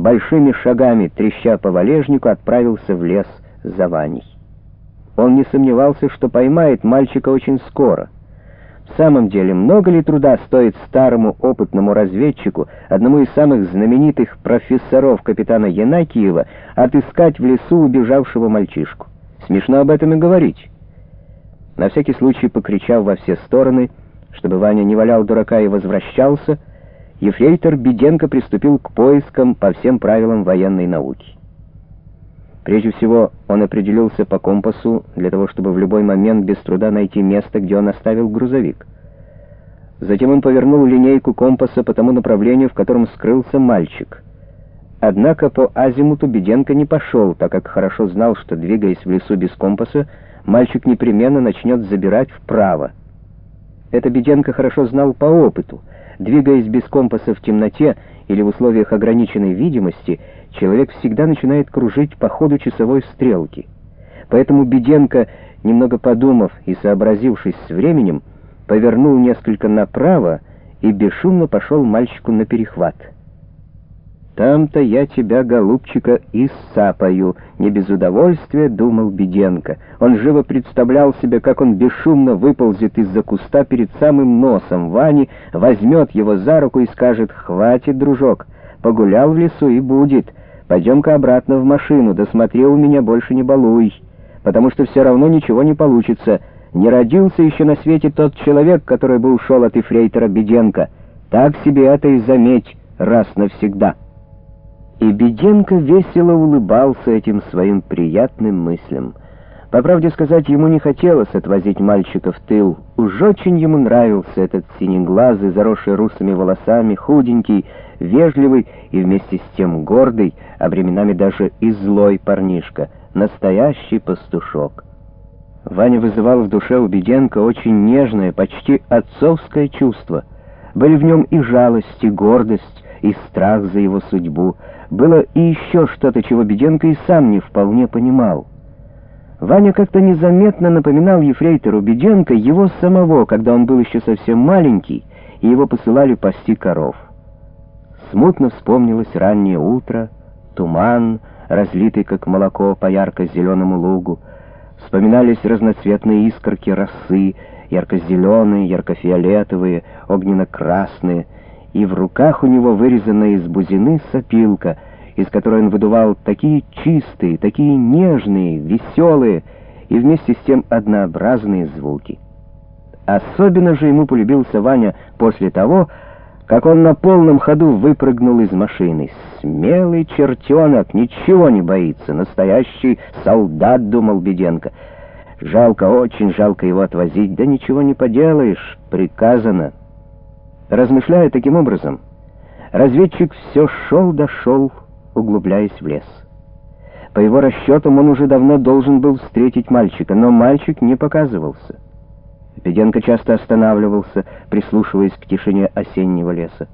большими шагами, треща по валежнику, отправился в лес за Ваней. Он не сомневался, что поймает мальчика очень скоро. В самом деле, много ли труда стоит старому опытному разведчику, одному из самых знаменитых профессоров капитана Янакиева, отыскать в лесу убежавшего мальчишку? Смешно об этом и говорить. На всякий случай, покричав во все стороны, чтобы Ваня не валял дурака и возвращался, ефрейтор Беденко приступил к поискам по всем правилам военной науки. Прежде всего, он определился по компасу для того, чтобы в любой момент без труда найти место, где он оставил грузовик. Затем он повернул линейку компаса по тому направлению, в котором скрылся мальчик. Однако по азимуту Беденко не пошел, так как хорошо знал, что, двигаясь в лесу без компаса, мальчик непременно начнет забирать вправо. Это Беденко хорошо знал по опыту. Двигаясь без компаса в темноте или в условиях ограниченной видимости, человек всегда начинает кружить по ходу часовой стрелки. Поэтому Беденко, немного подумав и сообразившись с временем, повернул несколько направо и бесшумно пошел мальчику на перехват. «Там-то я тебя, голубчика, и сапаю», — не без удовольствия думал Беденко. Он живо представлял себе, как он бесшумно выползет из-за куста перед самым носом Вани, возьмет его за руку и скажет «Хватит, дружок, погулял в лесу и будет. Пойдем-ка обратно в машину, да смотри у меня больше не балуй, потому что все равно ничего не получится. Не родился еще на свете тот человек, который бы ушел от эфрейтора Беденко. Так себе это и заметь раз навсегда». И Беденко весело улыбался этим своим приятным мыслям. По правде сказать, ему не хотелось отвозить мальчика в тыл. Уж очень ему нравился этот синеглазый, заросший русыми волосами, худенький, вежливый и вместе с тем гордый, а временами даже и злой парнишка, настоящий пастушок. Ваня вызывал в душе у Беденко очень нежное, почти отцовское чувство. Были в нем и жалость, и гордость, и страх за его судьбу. Было и еще что-то, чего Беденко и сам не вполне понимал. Ваня как-то незаметно напоминал ефрейтору Беденко его самого, когда он был еще совсем маленький, и его посылали пасти коров. Смутно вспомнилось раннее утро, туман, разлитый как молоко по ярко-зеленому лугу, вспоминались разноцветные искорки росы, ярко-зеленые, ярко-фиолетовые, огненно-красные, и в руках у него вырезанная из бузины сопилка, из которой он выдувал такие чистые, такие нежные, веселые и вместе с тем однообразные звуки. Особенно же ему полюбился Ваня после того, как он на полном ходу выпрыгнул из машины. Смелый чертенок, ничего не боится, настоящий солдат, думал Беденко. Жалко, очень жалко его отвозить, да ничего не поделаешь, приказано. Размышляя таким образом, разведчик все шел-дошел, углубляясь в лес. По его расчетам он уже давно должен был встретить мальчика, но мальчик не показывался. Педенко часто останавливался, прислушиваясь к тишине осеннего леса.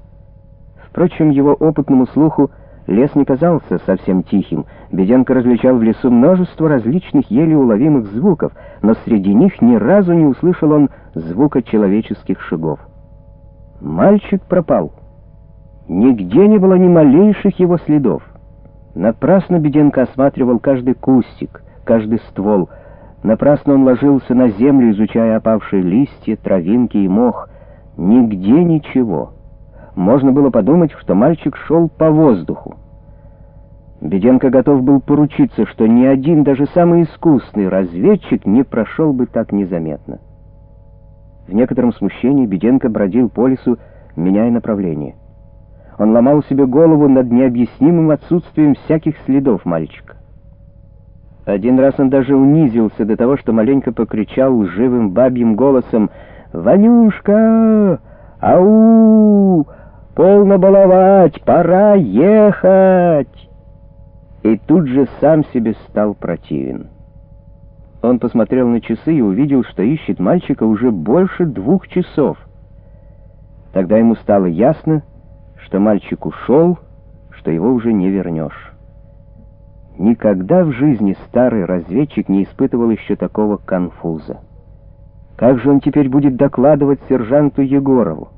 Впрочем, его опытному слуху лес не казался совсем тихим. Беденко различал в лесу множество различных еле уловимых звуков, но среди них ни разу не услышал он звука человеческих шагов. Мальчик пропал. Нигде не было ни малейших его следов. Напрасно Беденко осматривал каждый кустик, каждый ствол. Напрасно он ложился на землю, изучая опавшие листья, травинки и мох. Нигде ничего. Можно было подумать, что мальчик шел по воздуху. Беденко готов был поручиться, что ни один, даже самый искусный разведчик не прошел бы так незаметно. В некотором смущении Беденко бродил по лесу, меняя направление. Он ломал себе голову над необъяснимым отсутствием всяких следов мальчика. Один раз он даже унизился до того, что маленько покричал живым бабьим голосом «Ванюшка! Ау! Полно баловать! Пора ехать!» И тут же сам себе стал противен. Он посмотрел на часы и увидел, что ищет мальчика уже больше двух часов. Тогда ему стало ясно, что мальчик ушел, что его уже не вернешь. Никогда в жизни старый разведчик не испытывал еще такого конфуза. Как же он теперь будет докладывать сержанту Егорову?